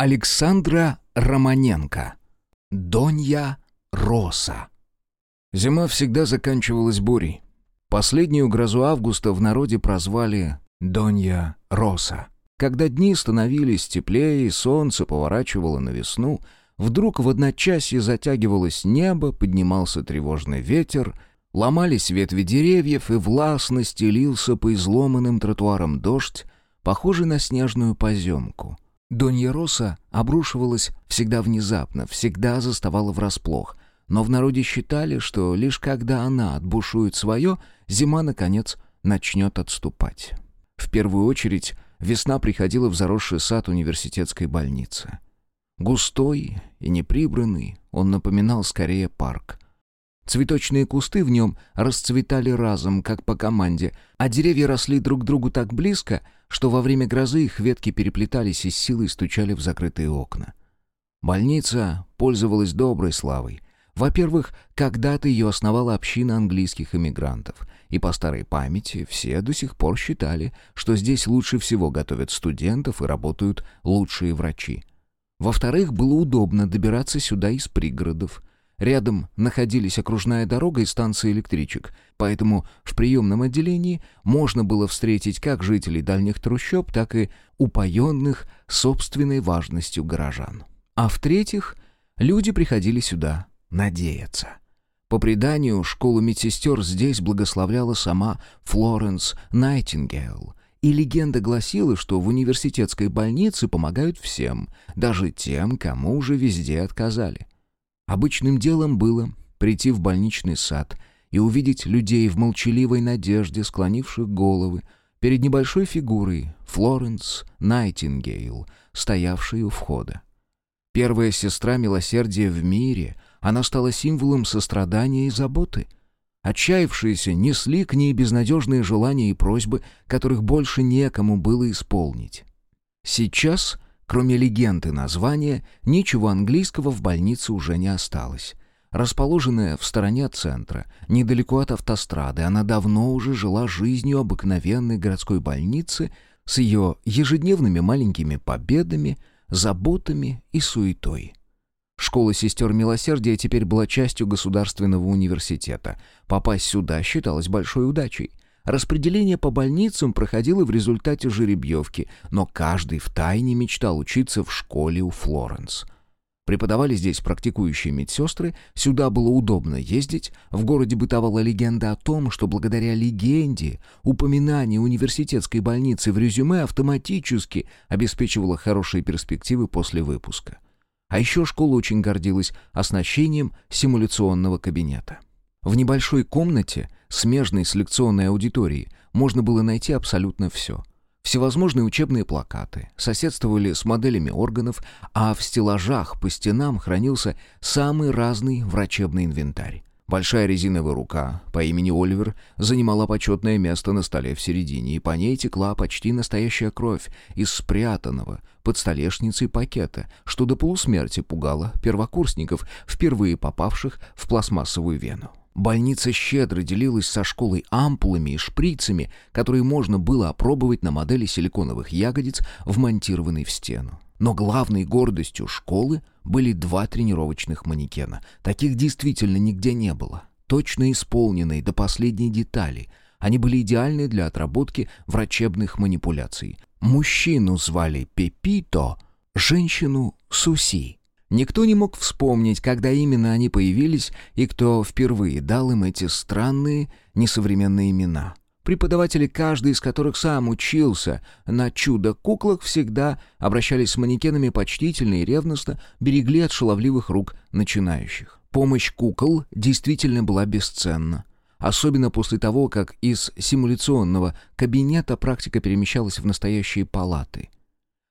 Александра Романенко. Донья Роса. Зима всегда заканчивалась бурей. Последнюю грозу августа в народе прозвали Донья Роса. Когда дни становились теплее и солнце поворачивало на весну, вдруг в одночасье затягивалось небо, поднимался тревожный ветер, ломались ветви деревьев и властно стелился по изломанным тротуарам дождь, похожий на снежную поземку — Донья Роса обрушивалась всегда внезапно, всегда заставала врасплох. Но в народе считали, что лишь когда она отбушует свое, зима, наконец, начнет отступать. В первую очередь весна приходила в заросший сад университетской больницы. Густой и неприбранный, он напоминал скорее парк. Цветочные кусты в нем расцветали разом, как по команде, а деревья росли друг к другу так близко, что во время грозы их ветки переплетались и с силой стучали в закрытые окна. Больница пользовалась доброй славой. Во-первых, когда-то ее основала община английских эмигрантов, и по старой памяти все до сих пор считали, что здесь лучше всего готовят студентов и работают лучшие врачи. Во-вторых, было удобно добираться сюда из пригородов – Рядом находились окружная дорога и станция электричек, поэтому в приемном отделении можно было встретить как жителей дальних трущоб, так и упоенных собственной важностью горожан. А в-третьих, люди приходили сюда надеяться. По преданию, школу медсестер здесь благословляла сама Флоренс Найтингейл, и легенда гласила, что в университетской больнице помогают всем, даже тем, кому уже везде отказали. Обычным делом было прийти в больничный сад и увидеть людей в молчаливой надежде, склонивших головы, перед небольшой фигурой Флоренс Найтингейл, стоявшей у входа. Первая сестра милосердия в мире, она стала символом сострадания и заботы. Отчаявшиеся несли к ней безнадежные желания и просьбы, которых больше некому было исполнить. Сейчас Кроме легенды названия, ничего английского в больнице уже не осталось. Расположенная в стороне от центра, недалеко от автострады, она давно уже жила жизнью обыкновенной городской больницы с ее ежедневными маленькими победами, заботами и суетой. Школа сестер Милосердия теперь была частью государственного университета. Попасть сюда считалось большой удачей. Распределение по больницам проходило в результате жеребьевки, но каждый втайне мечтал учиться в школе у Флоренс. Преподавали здесь практикующие медсестры, сюда было удобно ездить, в городе бытовала легенда о том, что благодаря легенде упоминание университетской больницы в резюме автоматически обеспечивало хорошие перспективы после выпуска. А еще школа очень гордилась оснащением симуляционного кабинета. В небольшой комнате, смежной с лекционной аудиторией, можно было найти абсолютно все. Всевозможные учебные плакаты соседствовали с моделями органов, а в стеллажах по стенам хранился самый разный врачебный инвентарь. Большая резиновая рука по имени Оливер занимала почетное место на столе в середине, и по ней текла почти настоящая кровь из спрятанного под столешницей пакета, что до полусмерти пугало первокурсников, впервые попавших в пластмассовую вену. Больница щедро делилась со школой ампулами и шприцами, которые можно было опробовать на модели силиконовых ягодиц, вмонтированной в стену. Но главной гордостью школы были два тренировочных манекена. Таких действительно нигде не было. Точно исполненные до последней детали. Они были идеальны для отработки врачебных манипуляций. Мужчину звали Пепито, женщину — Суси. Никто не мог вспомнить, когда именно они появились и кто впервые дал им эти странные, несовременные имена. Преподаватели, каждый из которых сам учился на чудо-куклах, всегда обращались с манекенами почтительно и ревностно, берегли от шаловливых рук начинающих. Помощь кукол действительно была бесценна. Особенно после того, как из симуляционного кабинета практика перемещалась в настоящие палаты –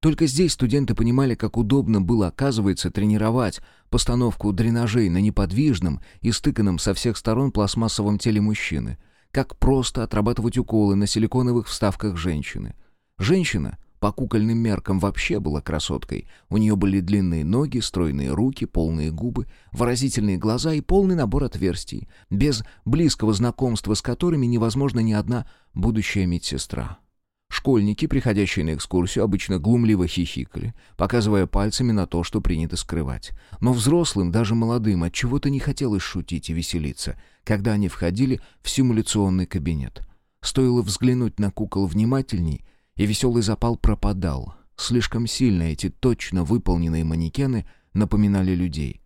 только здесь студенты понимали, как удобно было, оказывается, тренировать постановку дренажей на неподвижном и стыканном со всех сторон пластмассовом теле мужчины, как просто отрабатывать уколы на силиконовых вставках женщины. Женщина, по кукольным меркам, вообще была красоткой. У нее были длинные ноги, стройные руки, полные губы, выразительные глаза и полный набор отверстий, без близкого знакомства с которыми невозможна ни одна будущая медсестра. Школьники, приходящие на экскурсию, обычно глумливо хихикали, показывая пальцами на то, что принято скрывать. Но взрослым, даже молодым, от чего то не хотелось шутить и веселиться, когда они входили в симуляционный кабинет. Стоило взглянуть на кукол внимательней, и веселый запал пропадал. Слишком сильно эти точно выполненные манекены напоминали людей.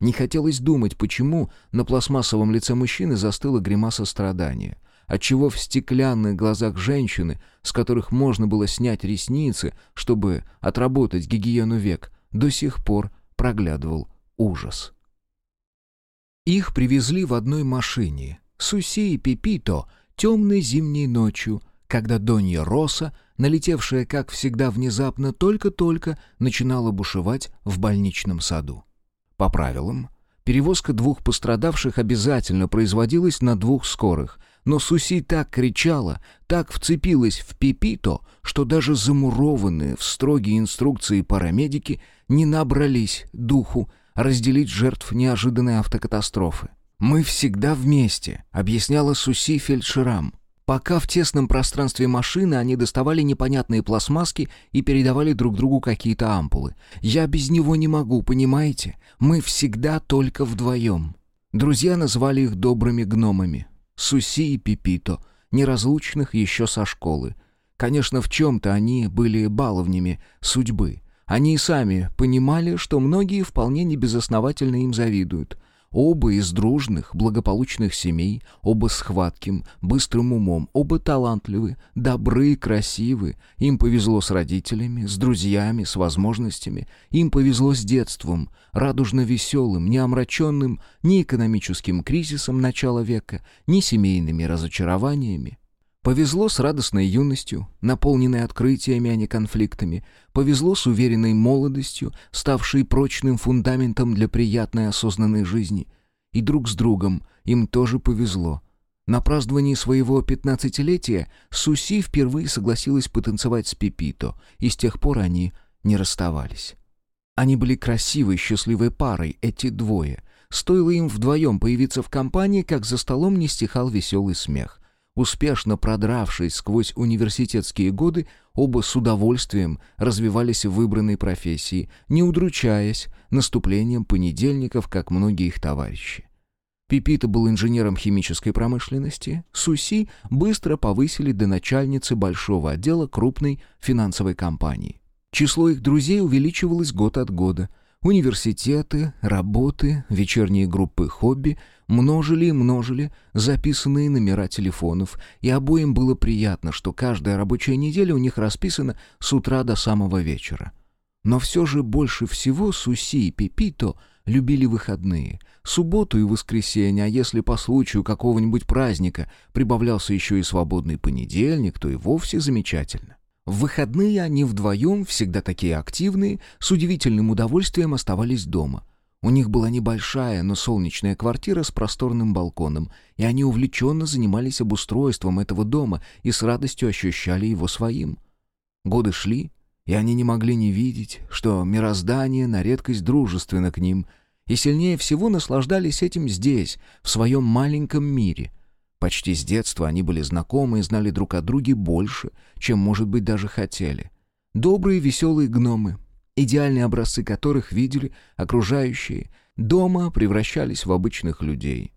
Не хотелось думать, почему на пластмассовом лице мужчины застыла гримаса страдания — отчего в стеклянных глазах женщины, с которых можно было снять ресницы, чтобы отработать гигиену век, до сих пор проглядывал ужас. Их привезли в одной машине, Суси и Пепито, темной зимней ночью, когда Донья Роса, налетевшая, как всегда, внезапно, только-только начинала бушевать в больничном саду. По правилам, перевозка двух пострадавших обязательно производилась на двух скорых, но Суси так кричала, так вцепилась в Пипито, что даже замурованные в строгие инструкции парамедики не набрались духу разделить жертв неожиданной автокатастрофы. «Мы всегда вместе», — объясняла Суси фельдшерам. Пока в тесном пространстве машины они доставали непонятные пластмасски и передавали друг другу какие-то ампулы. «Я без него не могу, понимаете? Мы всегда только вдвоем». Друзья назвали их добрыми гномами. Суси и Пипито, неразлучных еще со школы. Конечно, в чем-то они были баловнями судьбы. Они и сами понимали, что многие вполне небезосновательно им завидуют. Оба из дружных, благополучных семей, оба с хватким, быстрым умом, оба талантливы, добры, красивы. Им повезло с родителями, с друзьями, с возможностями. Им повезло с детством, радужно веселым, не омраченным ни экономическим кризисом начала века, ни семейными разочарованиями. Повезло с радостной юностью, наполненной открытиями, а не конфликтами. Повезло с уверенной молодостью, ставшей прочным фундаментом для приятной осознанной жизни. И друг с другом им тоже повезло. На праздновании своего пятнадцатилетия Суси впервые согласилась потанцевать с Пепито, и с тех пор они не расставались. Они были красивой, счастливой парой, эти двое. Стоило им вдвоем появиться в компании, как за столом не стихал веселый смех. Успешно продравшись сквозь университетские годы, оба с удовольствием развивались в выбранной профессии, не удручаясь наступлением понедельников, как многие их товарищи. Пипита был инженером химической промышленности, Суси быстро повысили до начальницы большого отдела крупной финансовой компании. Число их друзей увеличивалось год от года. Университеты, работы, вечерние группы хобби — множили и множили записанные номера телефонов, и обоим было приятно, что каждая рабочая неделя у них расписана с утра до самого вечера. Но все же больше всего Суси и Пепито любили выходные, субботу и воскресенье, а если по случаю какого-нибудь праздника прибавлялся еще и свободный понедельник, то и вовсе замечательно. В выходные они вдвоем, всегда такие активные, с удивительным удовольствием оставались дома — у них была небольшая, но солнечная квартира с просторным балконом, и они увлеченно занимались обустройством этого дома и с радостью ощущали его своим. Годы шли, и они не могли не видеть, что мироздание на редкость дружественно к ним, и сильнее всего наслаждались этим здесь, в своем маленьком мире. Почти с детства они были знакомы и знали друг о друге больше, чем, может быть, даже хотели. Добрые веселые гномы, идеальные образцы которых видели окружающие, дома превращались в обычных людей.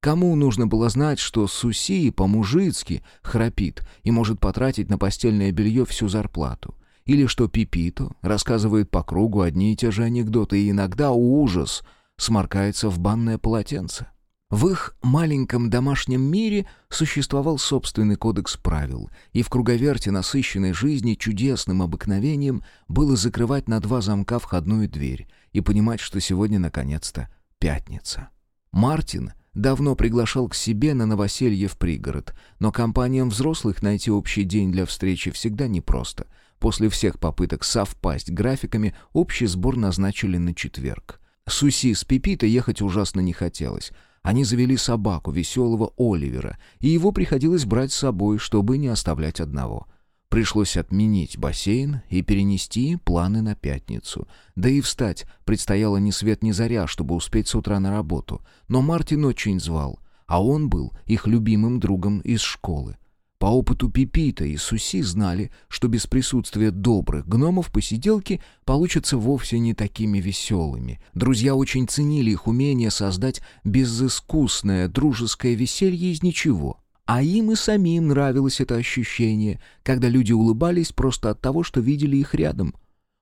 Кому нужно было знать, что Суси по-мужицки храпит и может потратить на постельное белье всю зарплату? Или что Пипито рассказывает по кругу одни и те же анекдоты и иногда ужас сморкается в банное полотенце? В их маленьком домашнем мире существовал собственный кодекс правил, и в круговерте насыщенной жизни чудесным обыкновением было закрывать на два замка входную дверь и понимать, что сегодня наконец-то пятница. Мартин давно приглашал к себе на новоселье в пригород, но компаниям взрослых найти общий день для встречи всегда непросто. После всех попыток совпасть графиками общий сбор назначили на четверг. Суси с Пипита ехать ужасно не хотелось — они завели собаку, веселого Оливера, и его приходилось брать с собой, чтобы не оставлять одного. Пришлось отменить бассейн и перенести планы на пятницу. Да и встать предстояло ни свет ни заря, чтобы успеть с утра на работу. Но Мартин очень звал, а он был их любимым другом из школы. По опыту Пипита и Суси знали, что без присутствия добрых гномов посиделки получатся вовсе не такими веселыми. Друзья очень ценили их умение создать безыскусное дружеское веселье из ничего. А им и самим нравилось это ощущение, когда люди улыбались просто от того, что видели их рядом.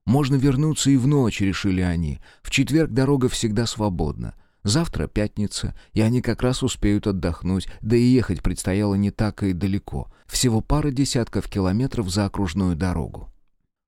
Можно вернуться и в ночь, решили они. В четверг дорога всегда свободна. Завтра пятница, и они как раз успеют отдохнуть, да и ехать предстояло не так и далеко, всего пара десятков километров за окружную дорогу.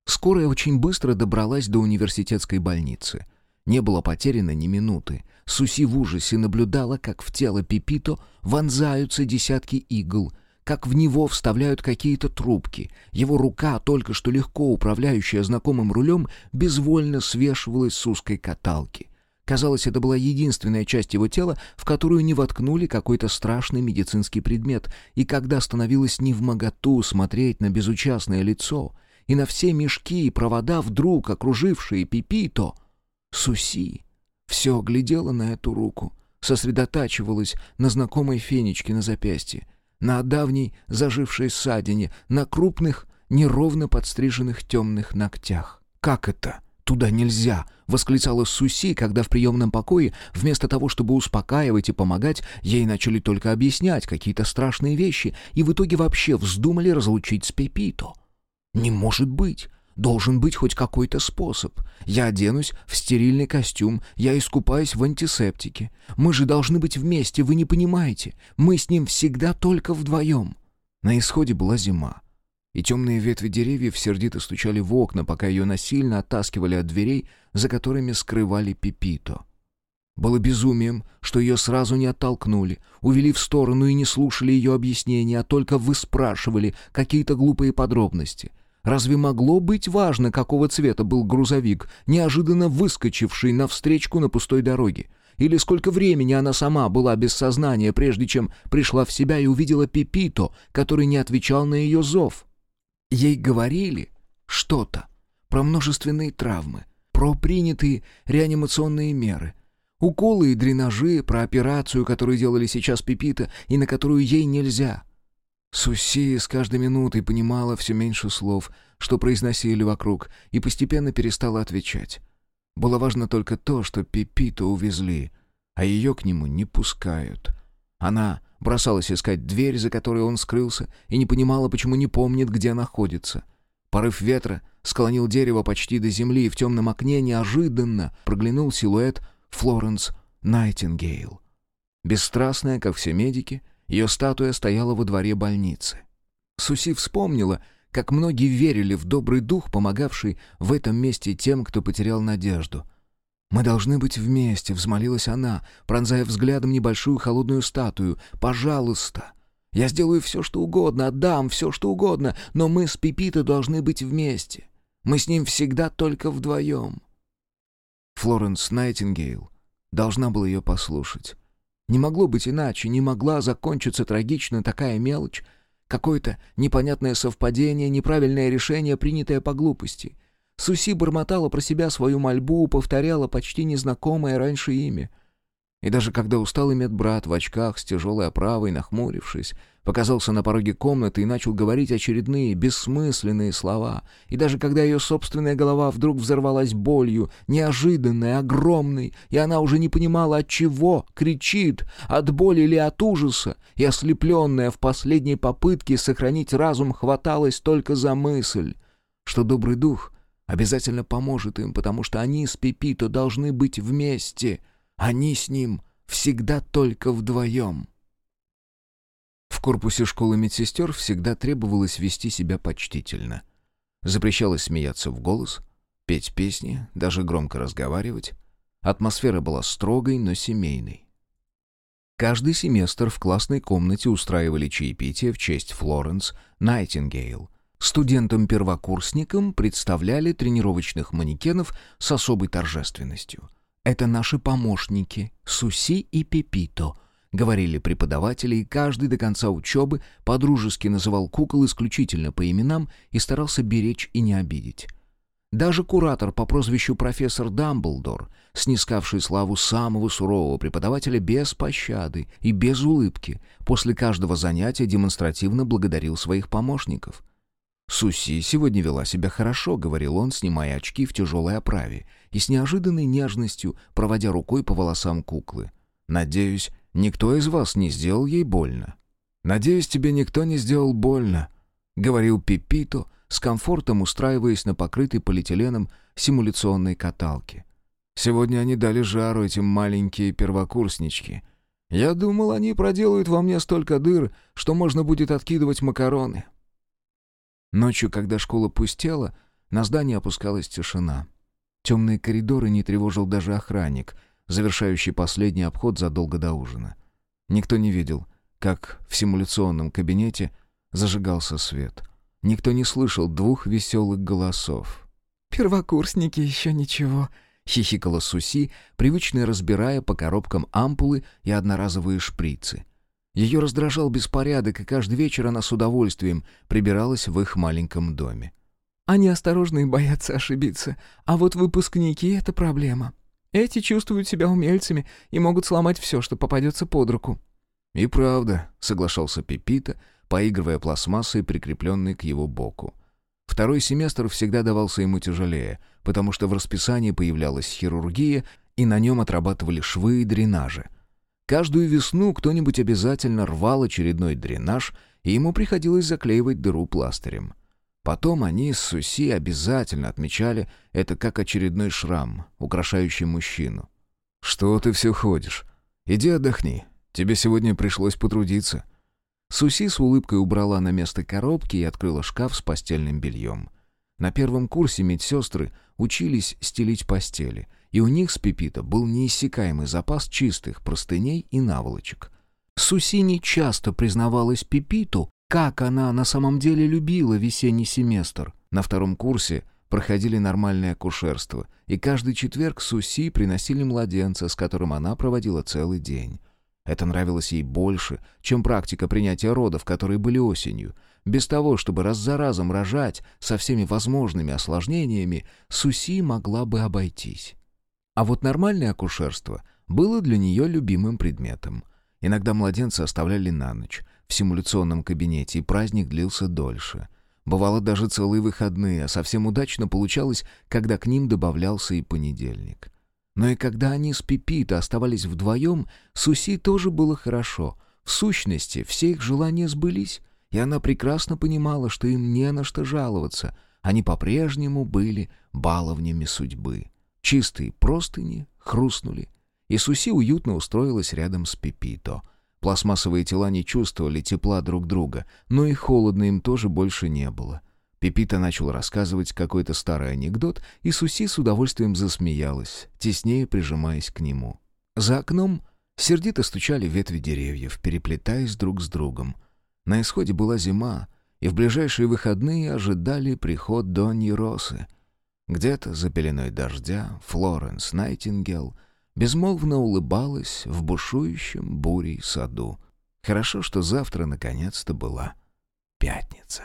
Скорая очень быстро добралась до университетской больницы. Не было потеряно ни минуты. Суси в ужасе наблюдала, как в тело Пипито вонзаются десятки игл, как в него вставляют какие-то трубки. Его рука, только что легко управляющая знакомым рулем, безвольно свешивалась с узкой каталки. Казалось, это была единственная часть его тела, в которую не воткнули какой-то страшный медицинский предмет, и когда становилось невмоготу смотреть на безучастное лицо и на все мешки и провода, вдруг окружившие Пипито, Суси все глядела на эту руку, сосредотачивалась на знакомой фенечке на запястье, на давней зажившей ссадине, на крупных, неровно подстриженных темных ногтях. Как это? «Туда нельзя!» — восклицала Суси, когда в приемном покое, вместо того, чтобы успокаивать и помогать, ей начали только объяснять какие-то страшные вещи и в итоге вообще вздумали разлучить с Пепито. «Не может быть! Должен быть хоть какой-то способ. Я оденусь в стерильный костюм, я искупаюсь в антисептике. Мы же должны быть вместе, вы не понимаете. Мы с ним всегда только вдвоем». На исходе была зима и темные ветви деревьев сердито стучали в окна, пока ее насильно оттаскивали от дверей, за которыми скрывали Пепито. Было безумием, что ее сразу не оттолкнули, увели в сторону и не слушали ее объяснения, а только выспрашивали какие-то глупые подробности. Разве могло быть важно, какого цвета был грузовик, неожиданно выскочивший навстречку на пустой дороге? Или сколько времени она сама была без сознания, прежде чем пришла в себя и увидела Пепито, который не отвечал на ее зов? Ей говорили что-то про множественные травмы, про принятые реанимационные меры, уколы и дренажи, про операцию, которую делали сейчас Пипита и на которую ей нельзя. Суси с каждой минутой понимала все меньше слов, что произносили вокруг, и постепенно перестала отвечать. Было важно только то, что Пипиту увезли, а ее к нему не пускают. Она бросалась искать дверь, за которой он скрылся, и не понимала, почему не помнит, где находится. Порыв ветра склонил дерево почти до земли, и в темном окне неожиданно проглянул силуэт Флоренс Найтингейл. Бесстрастная, как все медики, ее статуя стояла во дворе больницы. Суси вспомнила, как многие верили в добрый дух, помогавший в этом месте тем, кто потерял надежду. «Мы должны быть вместе», — взмолилась она, пронзая взглядом небольшую холодную статую. «Пожалуйста! Я сделаю все, что угодно, отдам все, что угодно, но мы с Пипито должны быть вместе. Мы с ним всегда только вдвоем». Флоренс Найтингейл должна была ее послушать. Не могло быть иначе, не могла закончиться трагично такая мелочь, какое-то непонятное совпадение, неправильное решение, принятое по глупости. Суси бормотала про себя свою мольбу, повторяла почти незнакомое раньше имя. И даже когда усталый медбрат в очках с тяжелой оправой, нахмурившись, показался на пороге комнаты и начал говорить очередные бессмысленные слова, и даже когда ее собственная голова вдруг взорвалась болью, неожиданной, огромной, и она уже не понимала, от чего кричит, от боли или от ужаса, и ослепленная в последней попытке сохранить разум хваталась только за мысль, что добрый дух обязательно поможет им, потому что они с Пепито должны быть вместе. Они с ним всегда только вдвоем. В корпусе школы медсестер всегда требовалось вести себя почтительно. Запрещалось смеяться в голос, петь песни, даже громко разговаривать. Атмосфера была строгой, но семейной. Каждый семестр в классной комнате устраивали чаепитие в честь Флоренс Найтингейл, Студентам-первокурсникам представляли тренировочных манекенов с особой торжественностью. «Это наши помощники, Суси и Пепито», — говорили преподаватели, и каждый до конца учебы подружески называл кукол исключительно по именам и старался беречь и не обидеть. Даже куратор по прозвищу профессор Дамблдор, снискавший славу самого сурового преподавателя без пощады и без улыбки, после каждого занятия демонстративно благодарил своих помощников. «Суси сегодня вела себя хорошо», — говорил он, снимая очки в тяжелой оправе и с неожиданной нежностью проводя рукой по волосам куклы. «Надеюсь, никто из вас не сделал ей больно». «Надеюсь, тебе никто не сделал больно», — говорил Пипито, с комфортом устраиваясь на покрытой полиэтиленом симуляционной каталке. «Сегодня они дали жару, этим маленькие первокурснички. Я думал, они проделают во мне столько дыр, что можно будет откидывать макароны». Ночью, когда школа пустела, на здание опускалась тишина. Темные коридоры не тревожил даже охранник, завершающий последний обход задолго до ужина. Никто не видел, как в симуляционном кабинете зажигался свет. Никто не слышал двух веселых голосов. «Первокурсники еще ничего», — хихикала Суси, привычно разбирая по коробкам ампулы и одноразовые шприцы. Ее раздражал беспорядок, и каждый вечер она с удовольствием прибиралась в их маленьком доме. «Они осторожны и боятся ошибиться, а вот выпускники — это проблема. Эти чувствуют себя умельцами и могут сломать все, что попадется под руку». «И правда», — соглашался Пепита, поигрывая пластмассой, прикрепленной к его боку. Второй семестр всегда давался ему тяжелее, потому что в расписании появлялась хирургия, и на нем отрабатывали швы и дренажи. Каждую весну кто-нибудь обязательно рвал очередной дренаж, и ему приходилось заклеивать дыру пластырем. Потом они с Суси обязательно отмечали это как очередной шрам, украшающий мужчину. «Что ты все ходишь? Иди отдохни, Тебе сегодня пришлось потрудиться». Суси с улыбкой убрала на место коробки и открыла шкаф с постельным бельем. На первом курсе медсестры учились стелить постели, и у них с Пепита был неиссякаемый запас чистых простыней и наволочек. Суси не часто признавалась Пепиту, как она на самом деле любила весенний семестр. На втором курсе проходили нормальное акушерство, и каждый четверг Суси приносили младенца, с которым она проводила целый день. Это нравилось ей больше, чем практика принятия родов, которые были осенью. Без того, чтобы раз за разом рожать со всеми возможными осложнениями, Суси могла бы обойтись. А вот нормальное акушерство было для нее любимым предметом. Иногда младенца оставляли на ночь в симуляционном кабинете, и праздник длился дольше. Бывало даже целые выходные, а совсем удачно получалось, когда к ним добавлялся и понедельник. Но и когда они с Пипито оставались вдвоем, Суси тоже было хорошо. В сущности, все их желания сбылись, и она прекрасно понимала, что им не на что жаловаться. Они по-прежнему были баловнями судьбы. Чистые простыни хрустнули, и Суси уютно устроилась рядом с Пипито. Пластмассовые тела не чувствовали тепла друг друга, но и холодно им тоже больше не было — Пепита начал рассказывать какой-то старый анекдот, и Суси с удовольствием засмеялась, теснее прижимаясь к нему. За окном сердито стучали ветви деревьев, переплетаясь друг с другом. На исходе была зима, и в ближайшие выходные ожидали приход Доньи Росы. Где-то за пеленой дождя Флоренс Найтингел безмолвно улыбалась в бушующем бурей саду. Хорошо, что завтра наконец-то была пятница.